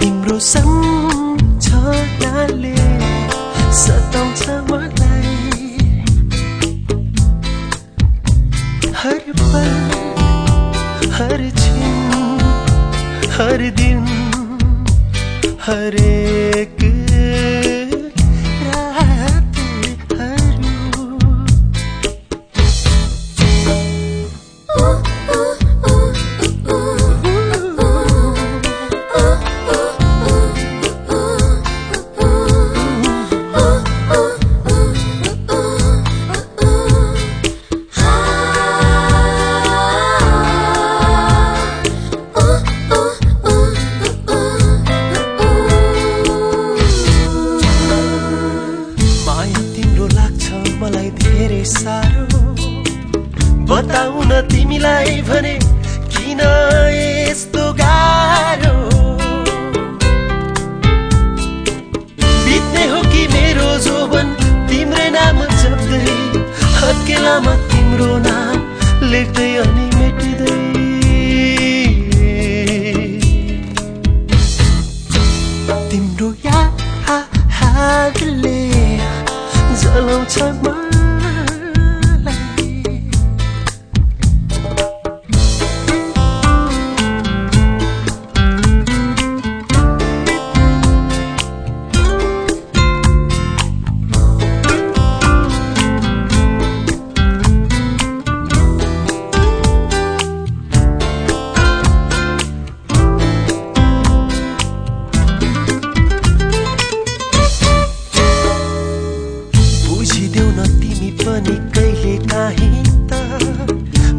तिम्रो सम्झनाले सताउँछ मलाई। हर पल हर छिन हर दिन हरेक तिमीलाई भने किन यस्तो गाह्रो? बित्ने हो कि मेरो जोबन तिम्रै नाम जप्दै हत्केलामा तिम्रो नाम लेख्दै अनि मेटिँदै। तिम्रो यादले जलाउँछ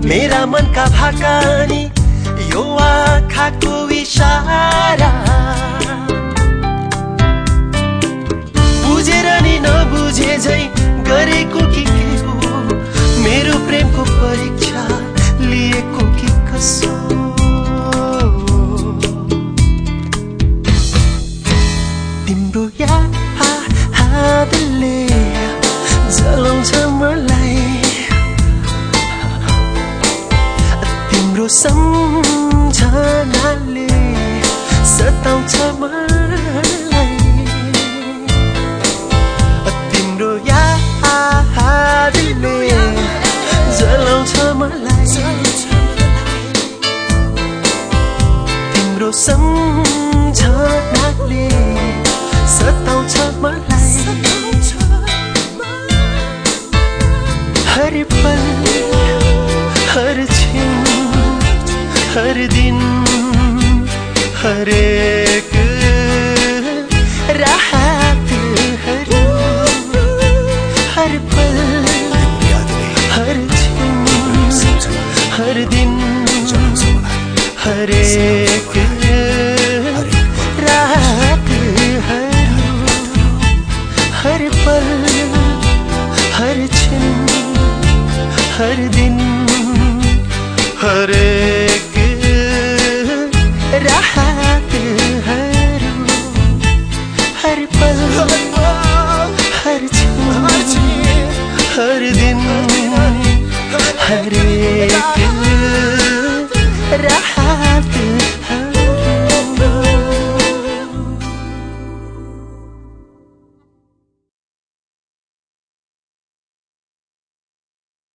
मेरा मनका भाकानी यो आँखाको इसारा तिम्रो सम्झनाले सताउँछ मलाई तिम्रो यादले जलाउँछ मलाई तिम्रो सम्झनाले सताउँछ मलाई हरेक हर दिन हर एक राहत